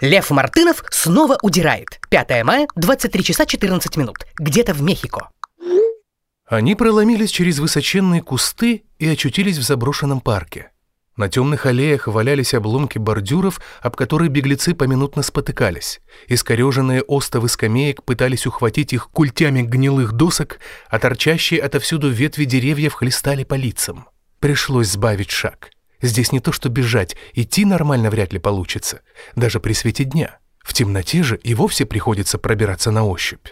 Лев Мартынов снова удирает. 5 мая, 23 часа 14 минут. Где-то в Мехико. Они проломились через высоченные кусты и очутились в заброшенном парке. На темных аллеях валялись обломки бордюров, об которые беглецы поминутно спотыкались. Искореженные остовы скамеек пытались ухватить их культями гнилых досок, а торчащие отовсюду ветви деревьев хлестали по лицам. Пришлось сбавить шаг. Здесь не то что бежать, идти нормально вряд ли получится, даже при свете дня. В темноте же и вовсе приходится пробираться на ощупь.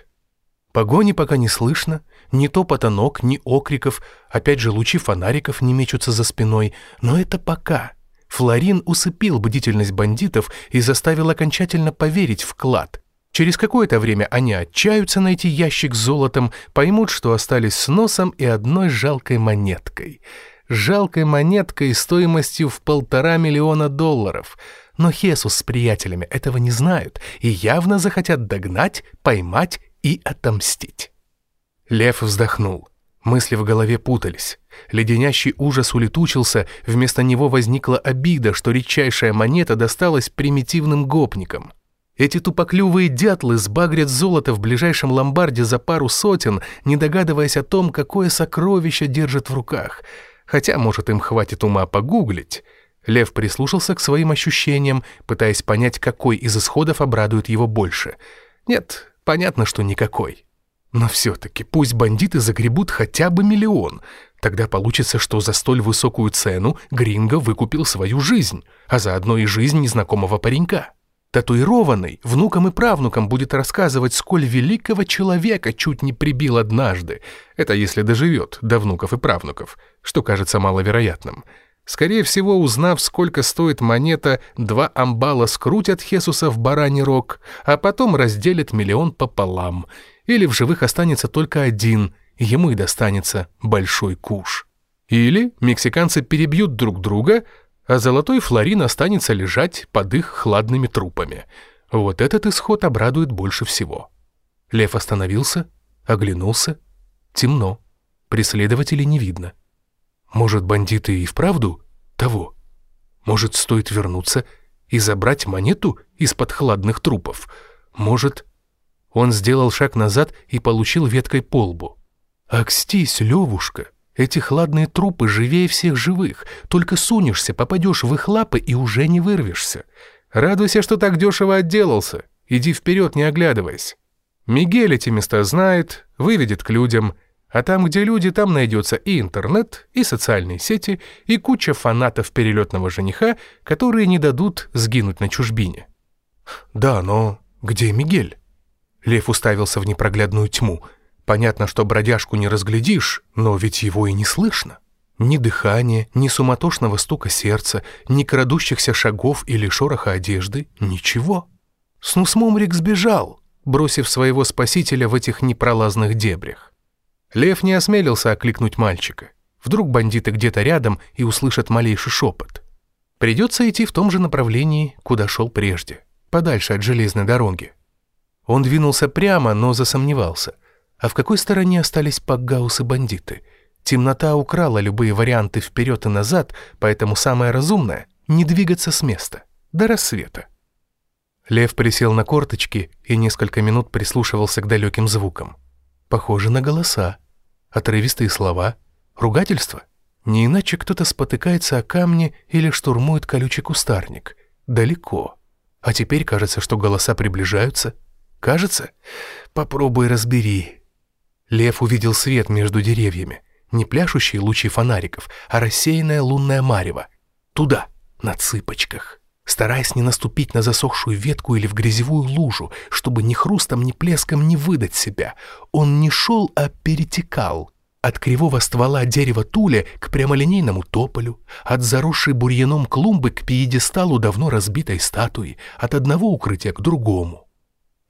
Погони пока не слышно, ни топота ног, ни окриков, опять же лучи фонариков не мечутся за спиной, но это пока. Флорин усыпил бдительность бандитов и заставил окончательно поверить в клад. Через какое-то время они отчаются найти ящик с золотом, поймут, что остались с носом и одной жалкой монеткой — жалкой монеткой стоимостью в полтора миллиона долларов. Но Хесус с приятелями этого не знают и явно захотят догнать, поймать и отомстить. Лев вздохнул. Мысли в голове путались. Леденящий ужас улетучился, вместо него возникла обида, что редчайшая монета досталась примитивным гопникам. Эти тупоклювые дятлы сбагрят золото в ближайшем ломбарде за пару сотен, не догадываясь о том, какое сокровище держат в руках — хотя, может, им хватит ума погуглить. Лев прислушался к своим ощущениям, пытаясь понять, какой из исходов обрадует его больше. Нет, понятно, что никакой. Но все-таки пусть бандиты загребут хотя бы миллион. Тогда получится, что за столь высокую цену Гринго выкупил свою жизнь, а заодно и жизнь незнакомого паренька. Татуированный внукам и правнукам будет рассказывать, сколь великого человека чуть не прибил однажды. Это если доживет до внуков и правнуков, что кажется маловероятным. Скорее всего, узнав, сколько стоит монета, два амбала скрутят Хесуса в бараний рог, а потом разделят миллион пополам. Или в живых останется только один, ему и достанется большой куш. Или мексиканцы перебьют друг друга, а золотой флорин останется лежать под их хладными трупами. Вот этот исход обрадует больше всего. Лев остановился, оглянулся. Темно. Преследователей не видно. Может, бандиты и вправду того? Может, стоит вернуться и забрать монету из-под хладных трупов? Может... Он сделал шаг назад и получил веткой по лбу. «Акстись, Левушка!» Эти хладные трупы живее всех живых. Только сунешься, попадешь в их лапы и уже не вырвешься. Радуйся, что так дешево отделался. Иди вперед, не оглядываясь. Мигель эти места знает, выведет к людям. А там, где люди, там найдется и интернет, и социальные сети, и куча фанатов перелетного жениха, которые не дадут сгинуть на чужбине. «Да, но где Мигель?» Лев уставился в непроглядную тьму – Понятно, что бродяжку не разглядишь, но ведь его и не слышно. Ни дыхания, ни суматошного стука сердца, ни крадущихся шагов или шороха одежды, ничего. Снусмумрик сбежал, бросив своего спасителя в этих непролазных дебрях. Лев не осмелился окликнуть мальчика. Вдруг бандиты где-то рядом и услышат малейший шепот. Придется идти в том же направлении, куда шел прежде, подальше от железной дороги. Он двинулся прямо, но засомневался — а в какой стороне остались пакгаус и бандиты? Темнота украла любые варианты вперед и назад, поэтому самое разумное — не двигаться с места. До рассвета. Лев присел на корточки и несколько минут прислушивался к далеким звукам. Похоже на голоса. Отрывистые слова. Ругательства. Не иначе кто-то спотыкается о камне или штурмует колючий кустарник. Далеко. А теперь кажется, что голоса приближаются. Кажется? Попробуй разбери. Лев увидел свет между деревьями. Не пляшущие лучи фонариков, а рассеянное лунное марево. Туда, на цыпочках. Стараясь не наступить на засохшую ветку или в грязевую лужу, чтобы ни хрустом, ни плеском не выдать себя, он не шел, а перетекал. От кривого ствола дерева туля к прямолинейному тополю, от заросшей бурьяном клумбы к пьедесталу давно разбитой статуи, от одного укрытия к другому.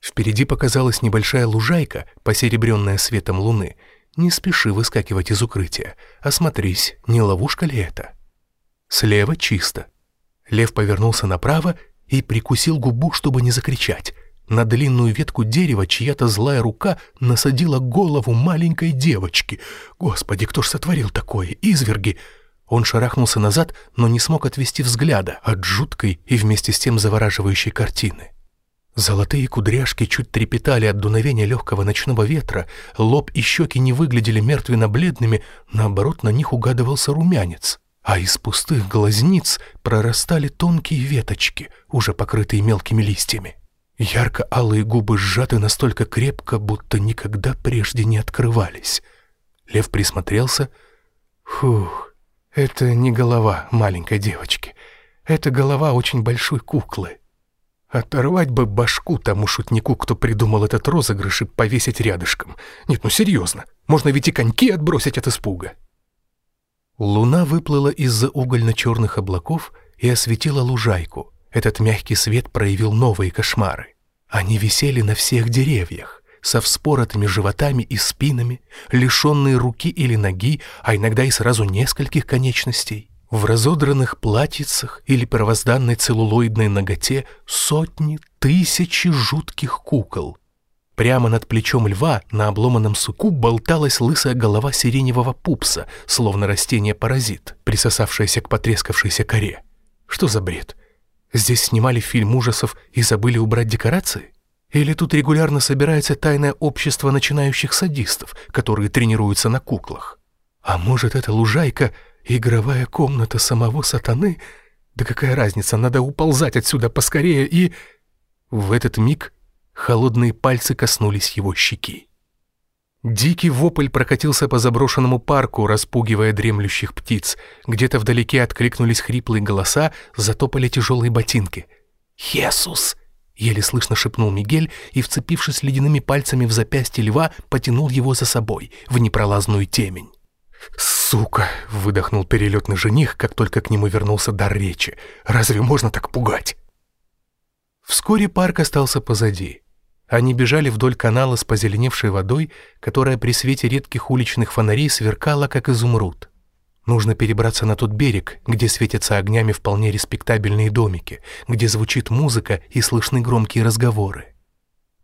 Впереди показалась небольшая лужайка, посеребренная светом луны. Не спеши выскакивать из укрытия. Осмотрись, не ловушка ли это? Слева чисто. Лев повернулся направо и прикусил губу, чтобы не закричать. На длинную ветку дерева чья-то злая рука насадила голову маленькой девочки. Господи, кто ж сотворил такое? Изверги! Он шарахнулся назад, но не смог отвести взгляда от жуткой и вместе с тем завораживающей картины. Золотые кудряшки чуть трепетали от дуновения легкого ночного ветра, лоб и щеки не выглядели мертвенно-бледными, наоборот, на них угадывался румянец, а из пустых глазниц прорастали тонкие веточки, уже покрытые мелкими листьями. Ярко-алые губы сжаты настолько крепко, будто никогда прежде не открывались. Лев присмотрелся. Фух, это не голова маленькой девочки. Это голова очень большой куклы. Оторвать бы башку тому шутнику, кто придумал этот розыгрыш и повесить рядышком. Нет, ну серьезно, можно ведь и коньки отбросить от испуга. Луна выплыла из-за угольно-черных облаков и осветила лужайку. Этот мягкий свет проявил новые кошмары. Они висели на всех деревьях, со вспоротыми животами и спинами, лишенные руки или ноги, а иногда и сразу нескольких конечностей. В разодранных платьицах или первозданной целлулоидной ноготе сотни, тысячи жутких кукол. Прямо над плечом льва на обломанном суку болталась лысая голова сиреневого пупса, словно растение-паразит, присосавшееся к потрескавшейся коре. Что за бред? Здесь снимали фильм ужасов и забыли убрать декорации? Или тут регулярно собирается тайное общество начинающих садистов, которые тренируются на куклах? А может, это лужайка Игровая комната самого сатаны? Да какая разница, надо уползать отсюда поскорее и... В этот миг холодные пальцы коснулись его щеки. Дикий вопль прокатился по заброшенному парку, распугивая дремлющих птиц. Где-то вдалеке откликнулись хриплые голоса, затопали тяжелые ботинки. «Хесус!» — еле слышно шепнул Мигель и, вцепившись ледяными пальцами в запястье льва, потянул его за собой в непролазную темень. «Сука!» — выдохнул перелетный жених, как только к нему вернулся дар речи. «Разве можно так пугать?» Вскоре парк остался позади. Они бежали вдоль канала с позеленевшей водой, которая при свете редких уличных фонарей сверкала, как изумруд. Нужно перебраться на тот берег, где светятся огнями вполне респектабельные домики, где звучит музыка и слышны громкие разговоры.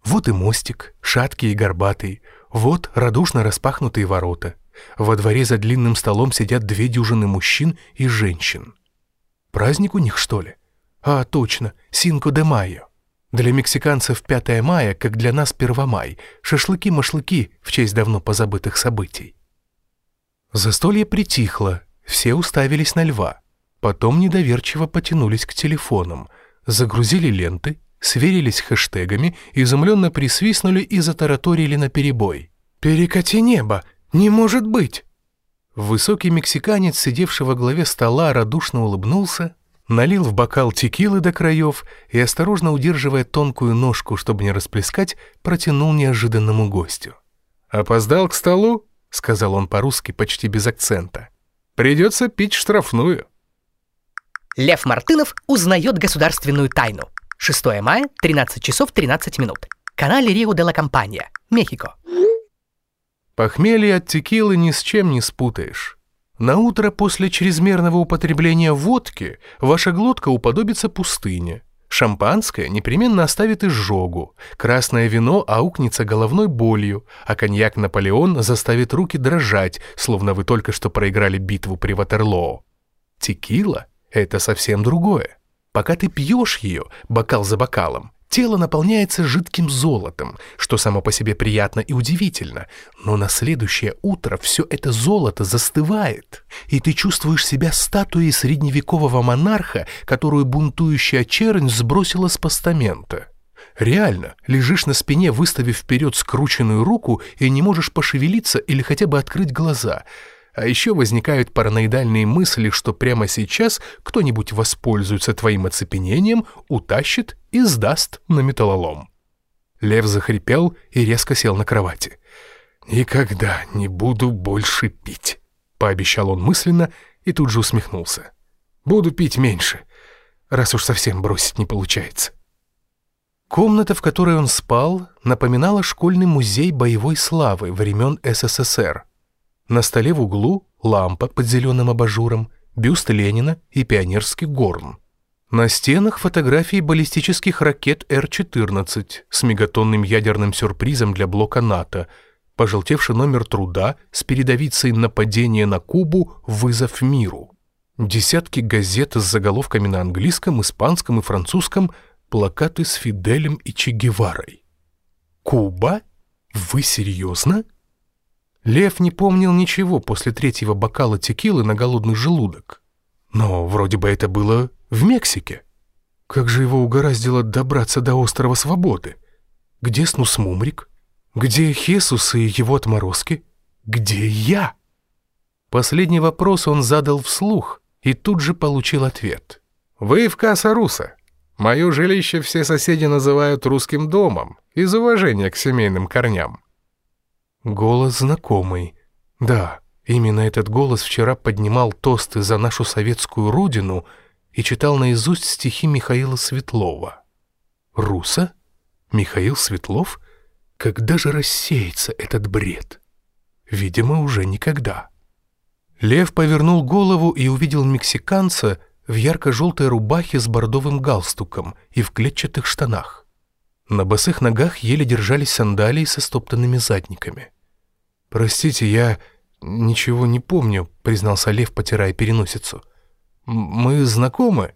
Вот и мостик, шаткий и горбатый, вот радушно распахнутые ворота — во дворе за длинным столом сидят две дюжины мужчин и женщин. Праздник у них, что ли? А, точно, Синко де Майо. Для мексиканцев 5 мая, как для нас Первомай, шашлыки-машлыки в честь давно позабытых событий. Застолье притихло, все уставились на льва. Потом недоверчиво потянулись к телефонам, загрузили ленты, сверились хэштегами, изумленно присвистнули и затараторили наперебой. «Перекати небо! «Не может быть!» Высокий мексиканец, сидевший во главе стола, радушно улыбнулся, налил в бокал текилы до краев и, осторожно удерживая тонкую ножку, чтобы не расплескать, протянул неожиданному гостю. «Опоздал к столу?» — сказал он по-русски почти без акцента. «Придется пить штрафную». Лев Мартынов узнает государственную тайну. 6 мая, 13 часов 13 минут. Канале Рио де ла Компания, Мехико. Похмелье от текилы ни с чем не спутаешь. На утро после чрезмерного употребления водки ваша глотка уподобится пустыне. Шампанское непременно оставит изжогу, красное вино аукнется головной болью, а коньяк «Наполеон» заставит руки дрожать, словно вы только что проиграли битву при Ватерлоо. Текила — это совсем другое. Пока ты пьешь ее, бокал за бокалом, Тело наполняется жидким золотом, что само по себе приятно и удивительно, но на следующее утро все это золото застывает, и ты чувствуешь себя статуей средневекового монарха, которую бунтующая чернь сбросила с постамента. Реально, лежишь на спине, выставив вперед скрученную руку и не можешь пошевелиться или хотя бы открыть глаза – а еще возникают параноидальные мысли, что прямо сейчас кто-нибудь воспользуется твоим оцепенением, утащит и сдаст на металлолом. Лев захрипел и резко сел на кровати. «Никогда не буду больше пить», — пообещал он мысленно и тут же усмехнулся. «Буду пить меньше, раз уж совсем бросить не получается». Комната, в которой он спал, напоминала школьный музей боевой славы времен СССР — на столе в углу лампа под зеленым абажуром, бюст Ленина и пионерский горн. На стенах фотографии баллистических ракет Р-14 с мегатонным ядерным сюрпризом для блока НАТО, пожелтевший номер труда с передовицей «Нападение на Кубу. Вызов миру». Десятки газет с заголовками на английском, испанском и французском, плакаты с Фиделем и Че Геварой. «Куба? Вы серьезно?» Лев не помнил ничего после третьего бокала текилы на голодный желудок. Но вроде бы это было в Мексике. Как же его угораздило добраться до острова Свободы? Где Снусмумрик? Где Хесус и его отморозки? Где я? Последний вопрос он задал вслух и тут же получил ответ. «Вы в Каса-Руса. Мое жилище все соседи называют русским домом из уважения к семейным корням». Голос знакомый. Да, именно этот голос вчера поднимал тосты за нашу советскую родину и читал наизусть стихи Михаила Светлова. «Руса? Михаил Светлов? Когда же рассеется этот бред?» Видимо, уже никогда. Лев повернул голову и увидел мексиканца в ярко-желтой рубахе с бордовым галстуком и в клетчатых штанах. На босых ногах еле держались сандалии со стоптанными задниками. «Простите, я ничего не помню», — признался Лев, потирая переносицу. «Мы знакомы?»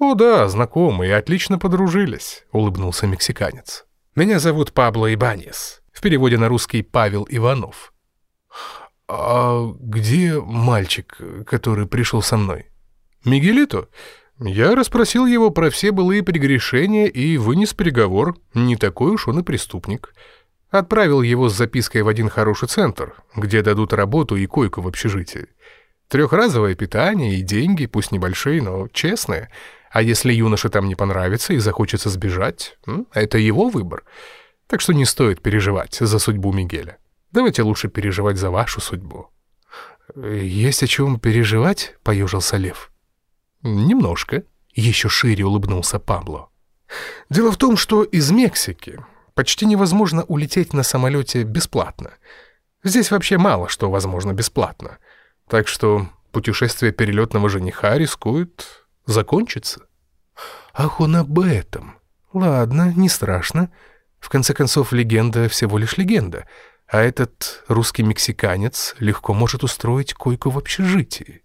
«О да, знакомы и отлично подружились», — улыбнулся мексиканец. «Меня зовут Пабло Ибанес, в переводе на русский Павел Иванов». «А где мальчик, который пришел со мной?» «Мигелито?» Я расспросил его про все былые прегрешения и вынес приговор. Не такой уж он и преступник. Отправил его с запиской в один хороший центр, где дадут работу и койку в общежитии. Трехразовое питание и деньги, пусть небольшие, но честные. А если юноше там не понравится и захочется сбежать, это его выбор. Так что не стоит переживать за судьбу Мигеля. Давайте лучше переживать за вашу судьбу». «Есть о чем переживать?» — поежился Лев. «Немножко», — еще шире улыбнулся Пабло. «Дело в том, что из Мексики почти невозможно улететь на самолете бесплатно. Здесь вообще мало что возможно бесплатно. Так что путешествие перелетного жениха рискует закончиться. Ах, он об этом. Ладно, не страшно. В конце концов, легенда всего лишь легенда. А этот русский мексиканец легко может устроить койку в общежитии.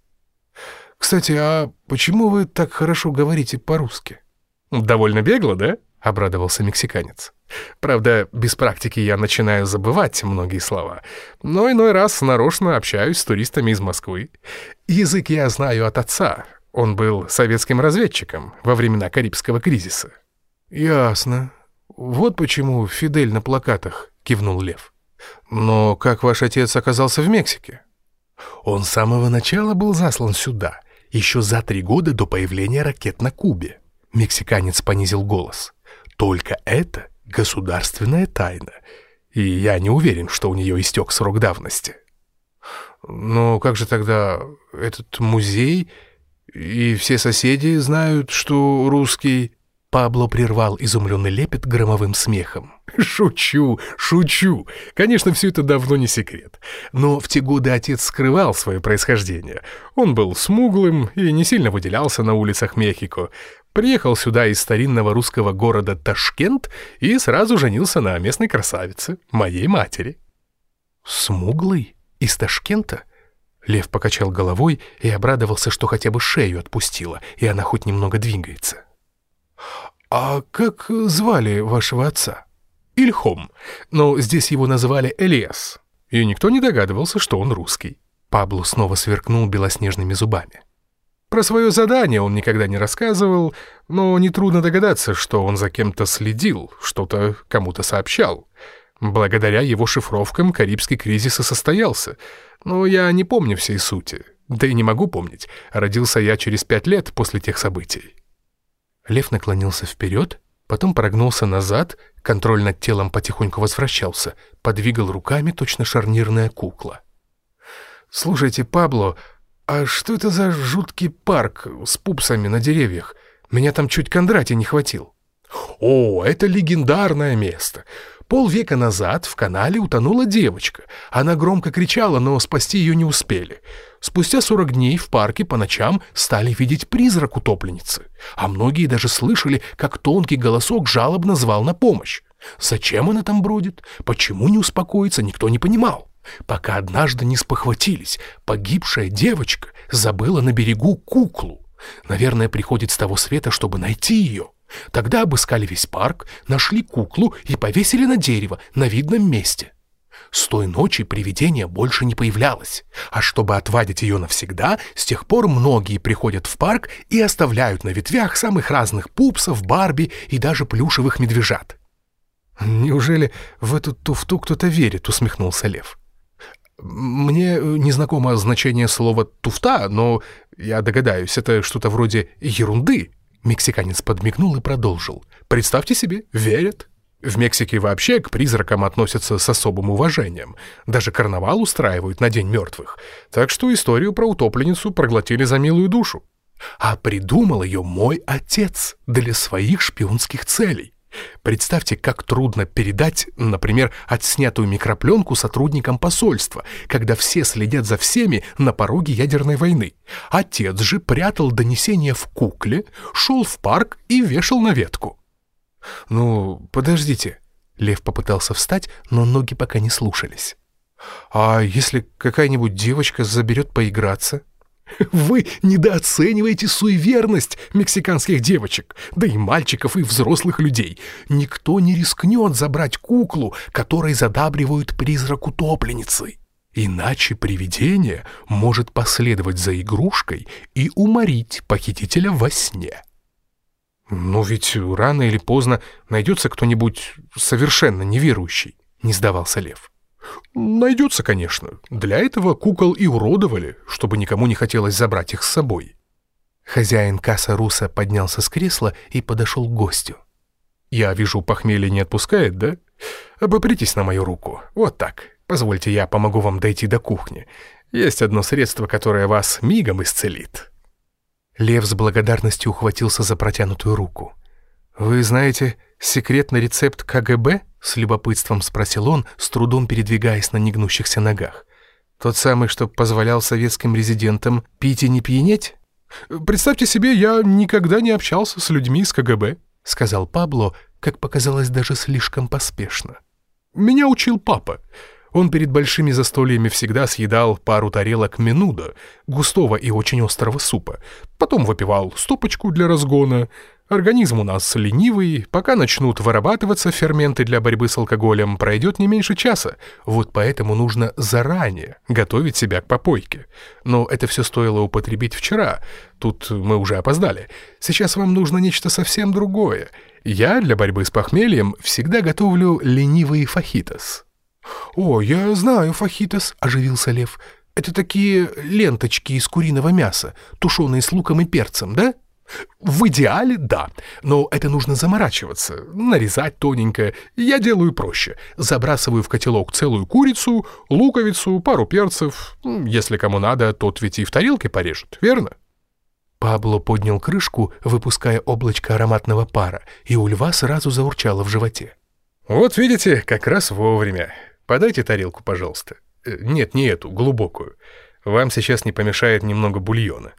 Кстати, а почему вы так хорошо говорите по-русски? Довольно бегло, да? Обрадовался мексиканец. Правда, без практики я начинаю забывать многие слова, но иной раз нарочно общаюсь с туристами из Москвы. Язык я знаю от отца. Он был советским разведчиком во времена Карибского кризиса. «Ясно. Вот почему Фидель на плакатах», — кивнул Лев. «Но как ваш отец оказался в Мексике?» «Он с самого начала был заслан сюда, еще за три года до появления ракет на Кубе». Мексиканец понизил голос. «Только это государственная тайна, и я не уверен, что у нее истек срок давности. Но как же тогда этот музей и все соседи знают, что русский... Пабло прервал изумленный лепет громовым смехом. «Шучу, шучу. Конечно, все это давно не секрет. Но в те годы отец скрывал свое происхождение. Он был смуглым и не сильно выделялся на улицах Мехико. Приехал сюда из старинного русского города Ташкент и сразу женился на местной красавице, моей матери. «Смуглый? Из Ташкента?» Лев покачал головой и обрадовался, что хотя бы шею отпустила, и она хоть немного двигается. «А как звали вашего отца?» «Ильхом, но здесь его называли Элиас, и никто не догадывался, что он русский». Пабло снова сверкнул белоснежными зубами. Про свое задание он никогда не рассказывал, но нетрудно догадаться, что он за кем-то следил, что-то кому-то сообщал. Благодаря его шифровкам Карибский кризис и состоялся, но я не помню всей сути, да и не могу помнить, родился я через пять лет после тех событий. Лев наклонился вперед, потом прогнулся назад, контроль над телом потихоньку возвращался, подвигал руками точно шарнирная кукла. «Слушайте, Пабло, «А что это за жуткий парк с пупсами на деревьях? Меня там чуть Кондратий не хватил». «О, это легендарное место. Полвека назад в канале утонула девочка. Она громко кричала, но спасти ее не успели. Спустя 40 дней в парке по ночам стали видеть призрак утопленницы. А многие даже слышали, как тонкий голосок жалобно звал на помощь. Зачем она там бродит? Почему не успокоится, никто не понимал. Пока однажды не спохватились, погибшая девочка забыла на берегу куклу. Наверное, приходит с того света, чтобы найти ее. Тогда обыскали весь парк, нашли куклу и повесили на дерево на видном месте. С той ночи привидение больше не появлялось, а чтобы отвадить ее навсегда, с тех пор многие приходят в парк и оставляют на ветвях самых разных пупсов, барби и даже плюшевых медвежат. «Неужели в эту туфту кто-то верит?» — усмехнулся Лев. «Мне незнакомо значение слова «туфта», но я догадаюсь, это что-то вроде ерунды». Мексиканец подмигнул и продолжил. «Представьте себе, верят». В Мексике вообще к призракам относятся с особым уважением. Даже карнавал устраивают на День мертвых. Так что историю про утопленницу проглотили за милую душу. А придумал ее мой отец для своих шпионских целей. Представьте, как трудно передать, например, отснятую микропленку сотрудникам посольства, когда все следят за всеми на пороге ядерной войны. Отец же прятал донесение в кукле, шел в парк и вешал на ветку. «Ну, подождите». Лев попытался встать, но ноги пока не слушались. «А если какая-нибудь девочка заберет поиграться?» «Вы недооцениваете суеверность мексиканских девочек, да и мальчиков, и взрослых людей. Никто не рискнет забрать куклу, которой задабривают призрак утопленницы. Иначе привидение может последовать за игрушкой и уморить похитителя во сне». «Но ведь рано или поздно найдется кто-нибудь совершенно неверующий», — не сдавался Лев. «Найдется, конечно. Для этого кукол и уродовали, чтобы никому не хотелось забрать их с собой». Хозяин касса Руса поднялся с кресла и подошел к гостю. «Я вижу, похмелье не отпускает, да? Обопритесь на мою руку. Вот так. Позвольте, я помогу вам дойти до кухни. Есть одно средство, которое вас мигом исцелит». Лев с благодарностью ухватился за протянутую руку. «Вы знаете секретный рецепт КГБ?» — с любопытством спросил он, с трудом передвигаясь на негнущихся ногах. «Тот самый, что позволял советским резидентам пить и не пьянеть?» «Представьте себе, я никогда не общался с людьми из КГБ», — сказал Пабло, как показалось даже слишком поспешно. «Меня учил папа. Он перед большими застольями всегда съедал пару тарелок менуда, густого и очень острого супа. Потом выпивал стопочку для разгона. Организм у нас ленивый, пока начнут вырабатываться ферменты для борьбы с алкоголем, пройдет не меньше часа. Вот поэтому нужно заранее готовить себя к попойке. Но это все стоило употребить вчера. Тут мы уже опоздали. Сейчас вам нужно нечто совсем другое. Я для борьбы с похмельем всегда готовлю ленивый фахитос. «О, я знаю, фахитос», — оживился Лев. «Это такие ленточки из куриного мяса, тушеные с луком и перцем, да?» «В идеале, да, но это нужно заморачиваться, нарезать тоненько. Я делаю проще. Забрасываю в котелок целую курицу, луковицу, пару перцев. Если кому надо, тот ведь и в тарелке порежет, верно?» Пабло поднял крышку, выпуская облачко ароматного пара, и у льва сразу заурчало в животе. «Вот видите, как раз вовремя. Подайте тарелку, пожалуйста. Э, нет, не эту, глубокую. Вам сейчас не помешает немного бульона.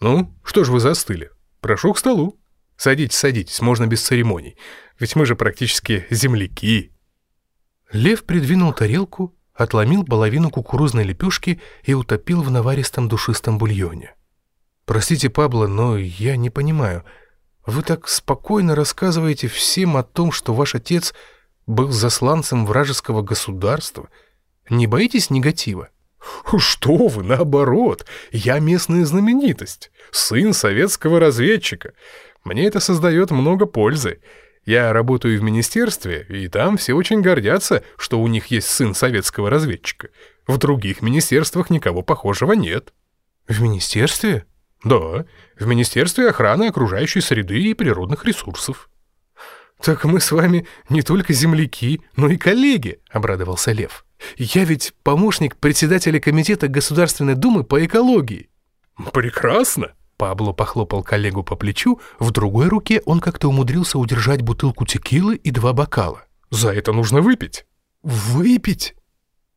Ну, что ж вы застыли? Прошу к столу. Садитесь, садитесь, можно без церемоний. Ведь мы же практически земляки. Лев придвинул тарелку, отломил половину кукурузной лепешки и утопил в наваристом душистом бульоне. «Простите, Пабло, но я не понимаю. Вы так спокойно рассказываете всем о том, что ваш отец был засланцем вражеского государства? Не боитесь негатива? Что вы, наоборот, я местная знаменитость, сын советского разведчика. Мне это создает много пользы. Я работаю в министерстве, и там все очень гордятся, что у них есть сын советского разведчика. В других министерствах никого похожего нет. В министерстве? Да, в Министерстве охраны окружающей среды и природных ресурсов. «Так мы с вами не только земляки, но и коллеги», — обрадовался Лев. «Я ведь помощник председателя Комитета Государственной Думы по экологии». «Прекрасно!» Пабло похлопал коллегу по плечу, в другой руке он как-то умудрился удержать бутылку текилы и два бокала. «За это нужно выпить». «Выпить?»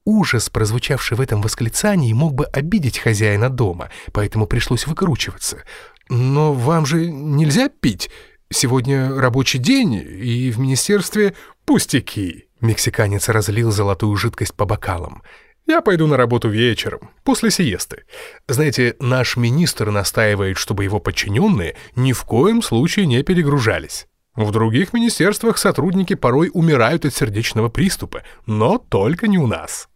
Ужас, прозвучавший в этом восклицании, мог бы обидеть хозяина дома, поэтому пришлось выкручиваться. «Но вам же нельзя пить. Сегодня рабочий день, и в министерстве пустяки». Мексиканец разлил золотую жидкость по бокалам. Я пойду на работу вечером, после сиесты. Знаете, наш министр настаивает, чтобы его подчиненные ни в коем случае не перегружались. В других министерствах сотрудники порой умирают от сердечного приступа, но только не у нас.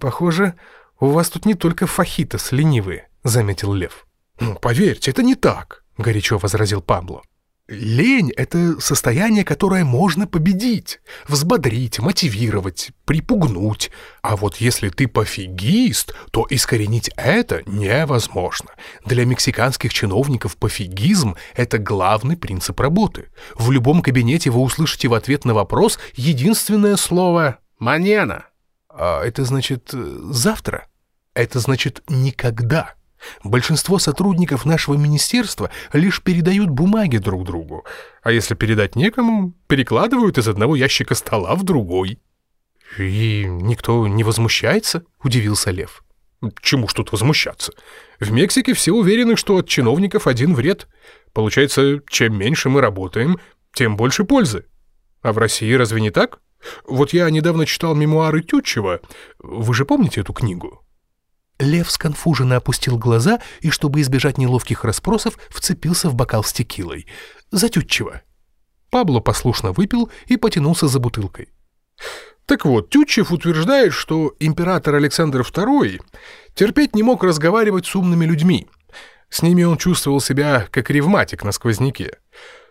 «Похоже, у вас тут не только фахитос ленивые», — заметил Лев. «Ну, поверьте, это не так», — горячо возразил Пабло. Лень — это состояние, которое можно победить, взбодрить, мотивировать, припугнуть. А вот если ты пофигист, то искоренить это невозможно. Для мексиканских чиновников пофигизм — это главный принцип работы. В любом кабинете вы услышите в ответ на вопрос единственное слово «манена». А это значит «завтра». Это значит «никогда». Большинство сотрудников нашего министерства лишь передают бумаги друг другу, а если передать некому, перекладывают из одного ящика стола в другой. «И никто не возмущается?» — удивился Лев. «Чему ж тут возмущаться? В Мексике все уверены, что от чиновников один вред. Получается, чем меньше мы работаем, тем больше пользы. А в России разве не так? Вот я недавно читал мемуары Тютчева. Вы же помните эту книгу?» Лев сконфуженно опустил глаза и, чтобы избежать неловких расспросов, вцепился в бокал с текилой. Затютчево. Пабло послушно выпил и потянулся за бутылкой. Так вот, Тютчев утверждает, что император Александр II терпеть не мог разговаривать с умными людьми. С ними он чувствовал себя как ревматик на сквозняке.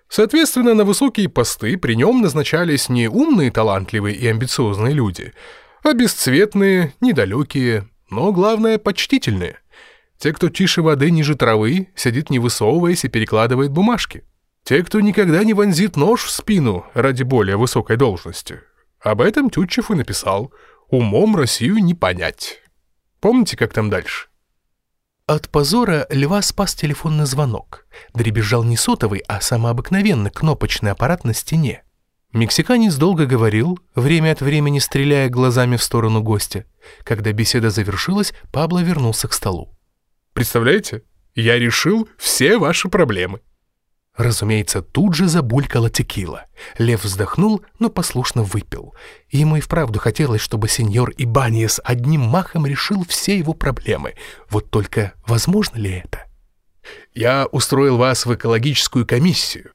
Соответственно, на высокие посты при нем назначались не умные, талантливые и амбициозные люди, а бесцветные, недалекие, но, главное, почтительные. Те, кто тише воды ниже травы, сидит не высовываясь и перекладывает бумажки. Те, кто никогда не вонзит нож в спину ради более высокой должности. Об этом Тютчев и написал. Умом Россию не понять. Помните, как там дальше? От позора льва спас телефонный звонок. Дребезжал не сотовый, а самообыкновенный кнопочный аппарат на стене. Мексиканец долго говорил, время от времени стреляя глазами в сторону гостя. Когда беседа завершилась, Пабло вернулся к столу. «Представляете, я решил все ваши проблемы». Разумеется, тут же забулькала текила. Лев вздохнул, но послушно выпил. Ему и вправду хотелось, чтобы сеньор Ибаниес одним махом решил все его проблемы. Вот только возможно ли это? «Я устроил вас в экологическую комиссию.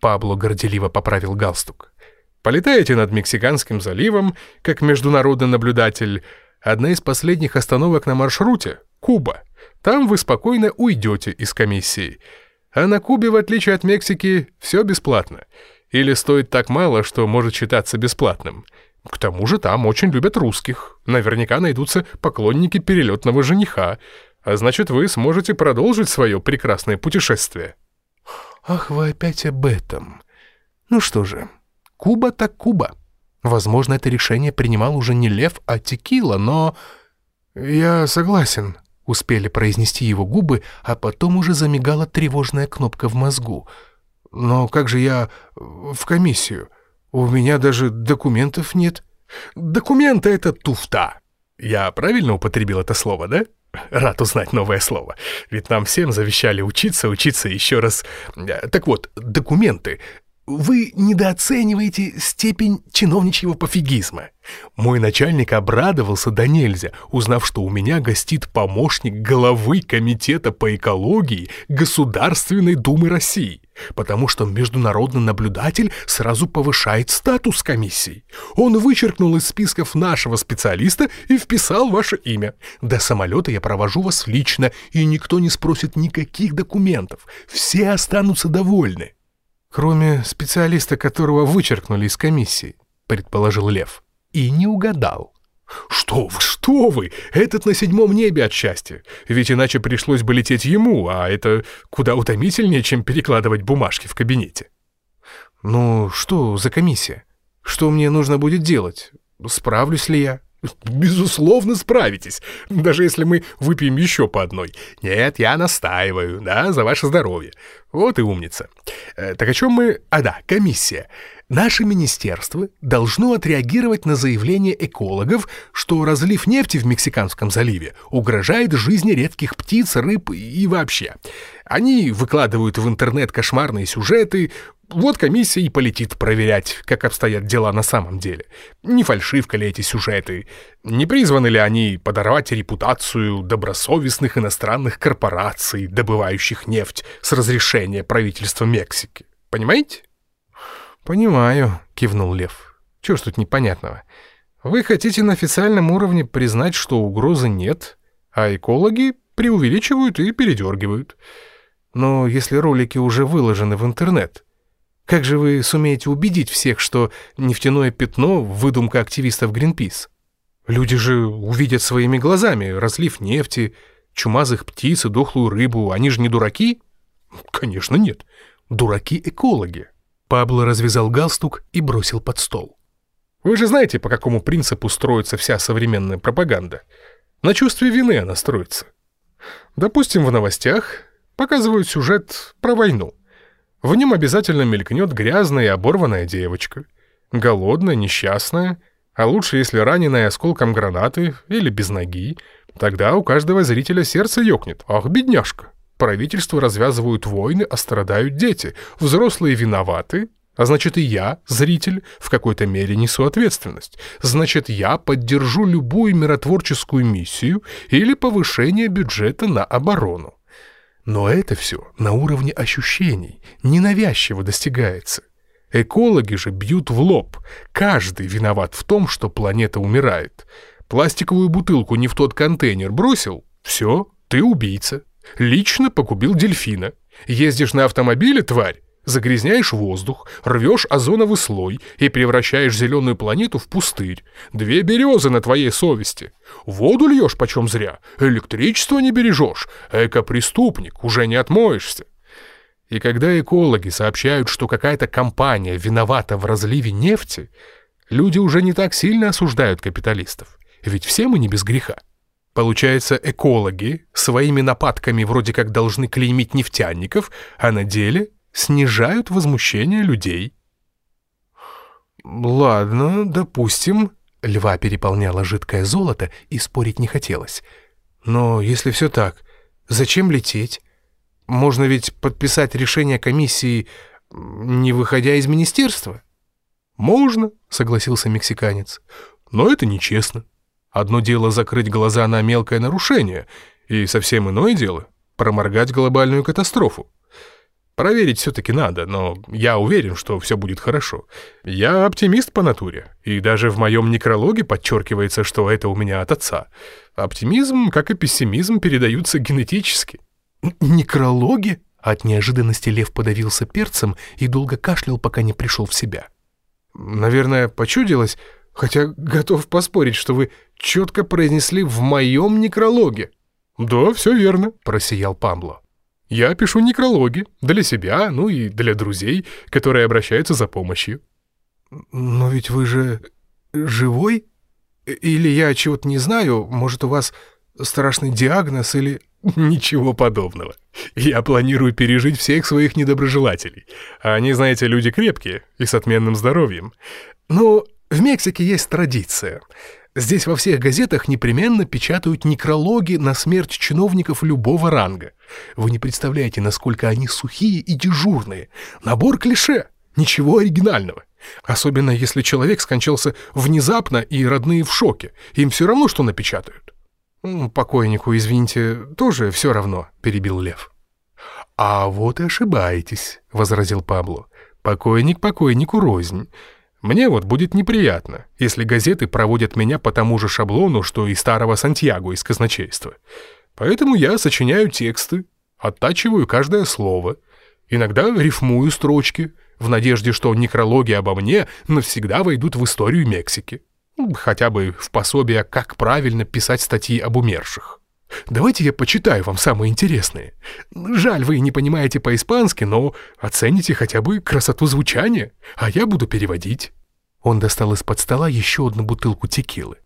Пабло горделиво поправил галстук. «Полетаете над Мексиканским заливом, как международный наблюдатель. Одна из последних остановок на маршруте — Куба. Там вы спокойно уйдете из комиссии. А на Кубе, в отличие от Мексики, все бесплатно. Или стоит так мало, что может считаться бесплатным. К тому же там очень любят русских. Наверняка найдутся поклонники перелетного жениха. А значит, вы сможете продолжить свое прекрасное путешествие». Ах, вы опять об этом. Ну что же, Куба так Куба. Возможно, это решение принимал уже не Лев, а Текила, но... Я согласен, успели произнести его губы, а потом уже замигала тревожная кнопка в мозгу. Но как же я в комиссию? У меня даже документов нет. Документы — это туфта. Я правильно употребил это слово, да? Рад узнать новое слово. Ведь нам всем завещали учиться, учиться еще раз. Э, так вот, документы. Вы недооцениваете степень чиновничьего пофигизма. Мой начальник обрадовался до нельзя, узнав, что у меня гостит помощник главы Комитета по экологии Государственной Думы России, потому что международный наблюдатель сразу повышает статус комиссии. Он вычеркнул из списков нашего специалиста и вписал ваше имя. До самолета я провожу вас лично, и никто не спросит никаких документов. Все останутся довольны. Кроме специалиста, которого вычеркнули из комиссии, предположил Лев. И не угадал. «Что вы, что вы! Этот на седьмом небе от счастья! Ведь иначе пришлось бы лететь ему, а это куда утомительнее, чем перекладывать бумажки в кабинете». «Ну, что за комиссия? Что мне нужно будет делать? Справлюсь ли я?» «Безусловно, справитесь, даже если мы выпьем еще по одной. Нет, я настаиваю, да, за ваше здоровье. Вот и умница. Э, так о чем мы... А да, комиссия. Наше министерство должно отреагировать на заявление экологов, что разлив нефти в Мексиканском заливе угрожает жизни редких птиц, рыб и вообще. Они выкладывают в интернет кошмарные сюжеты, вот комиссия и полетит проверять, как обстоят дела на самом деле. Не фальшивка ли эти сюжеты? Не призваны ли они подорвать репутацию добросовестных иностранных корпораций, добывающих нефть с разрешения правительства Мексики? Понимаете? «Понимаю», — кивнул Лев. «Чего ж тут непонятного? Вы хотите на официальном уровне признать, что угрозы нет, а экологи преувеличивают и передергивают. Но если ролики уже выложены в интернет, как же вы сумеете убедить всех, что нефтяное пятно — выдумка активистов Гринпис? Люди же увидят своими глазами разлив нефти, чумазых птиц и дохлую рыбу. Они же не дураки? Конечно, нет. Дураки-экологи. Пабло развязал галстук и бросил под стол. Вы же знаете, по какому принципу строится вся современная пропаганда. На чувстве вины она строится. Допустим, в новостях показывают сюжет про войну. В нем обязательно мелькнет грязная и оборванная девочка. Голодная, несчастная, а лучше, если раненая осколком гранаты или без ноги. Тогда у каждого зрителя сердце ёкнет. Ах, бедняжка. Правительство развязывают войны, а страдают дети. Взрослые виноваты, а значит и я, зритель, в какой-то мере несу ответственность. Значит, я поддержу любую миротворческую миссию или повышение бюджета на оборону. Но это все на уровне ощущений, ненавязчиво достигается. Экологи же бьют в лоб. Каждый виноват в том, что планета умирает. Пластиковую бутылку не в тот контейнер бросил — все, ты убийца. Лично погубил дельфина. Ездишь на автомобиле, тварь, загрязняешь воздух, рвешь озоновый слой и превращаешь зеленую планету в пустырь. Две березы на твоей совести. Воду льешь почем зря, электричество не бережешь. Эко-преступник, уже не отмоешься. И когда экологи сообщают, что какая-то компания виновата в разливе нефти, люди уже не так сильно осуждают капиталистов. Ведь все мы не без греха. Получается, экологи своими нападками вроде как должны клеймить нефтяников, а на деле снижают возмущение людей. Ладно, допустим, льва переполняло жидкое золото и спорить не хотелось. Но если все так, зачем лететь? Можно ведь подписать решение комиссии, не выходя из министерства. Можно, согласился мексиканец, но это нечестно. Одно дело закрыть глаза на мелкое нарушение, и совсем иное дело — проморгать глобальную катастрофу. Проверить все-таки надо, но я уверен, что все будет хорошо. Я оптимист по натуре, и даже в моем некрологе подчеркивается, что это у меня от отца. Оптимизм, как и пессимизм, передаются генетически. Некрологи? От неожиданности лев подавился перцем и долго кашлял, пока не пришел в себя. Наверное, почудилось, Хотя готов поспорить, что вы четко произнесли в моем некрологе. Да, все верно, просиял Памло. Я пишу некрологи для себя, ну и для друзей, которые обращаются за помощью. Но ведь вы же живой? Или я чего-то не знаю, может, у вас страшный диагноз или... Ничего подобного. Я планирую пережить всех своих недоброжелателей. Они, знаете, люди крепкие и с отменным здоровьем. Ну, в Мексике есть традиция. Здесь во всех газетах непременно печатают некрологи на смерть чиновников любого ранга. Вы не представляете, насколько они сухие и дежурные. Набор клише, ничего оригинального. Особенно если человек скончался внезапно и родные в шоке. Им все равно, что напечатают. «Покойнику, извините, тоже все равно», — перебил Лев. «А вот и ошибаетесь», — возразил Пабло. «Покойник покойнику рознь». Мне вот будет неприятно, если газеты проводят меня по тому же шаблону, что и старого Сантьяго из казначейства. Поэтому я сочиняю тексты, оттачиваю каждое слово, иногда рифмую строчки, в надежде, что некрологи обо мне навсегда войдут в историю Мексики. Хотя бы в пособие, как правильно писать статьи об умерших. Давайте я почитаю вам самые интересные. Жаль, вы не понимаете по-испански, но оцените хотя бы красоту звучания, а я буду переводить». Он достал из-под стола еще одну бутылку текилы.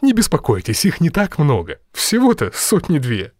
«Не беспокойтесь, их не так много. Всего-то сотни-две.